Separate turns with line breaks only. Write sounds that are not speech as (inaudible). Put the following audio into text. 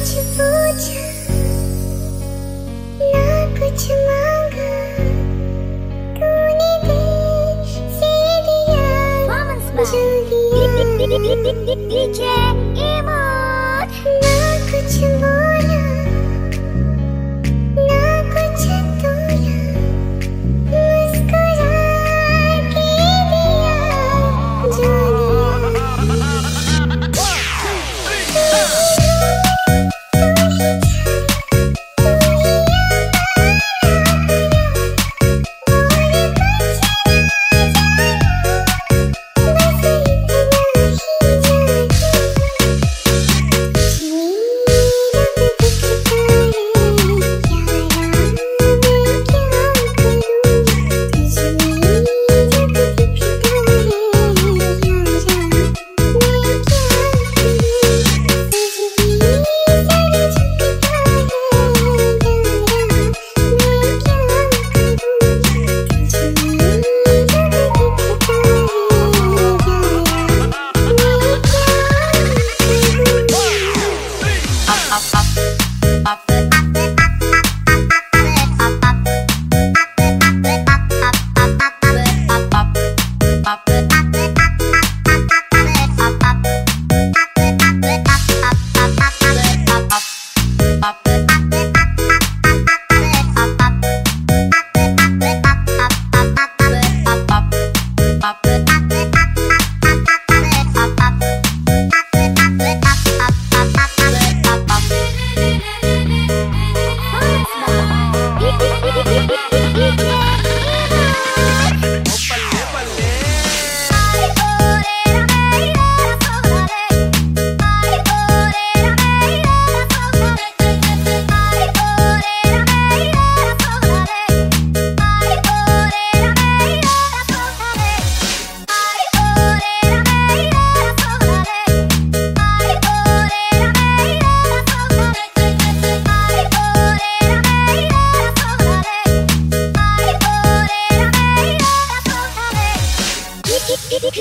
कुछ पूछा ना कुछ मांगा। तूने दिल से दिया जो दिया (laughs)
Yeah.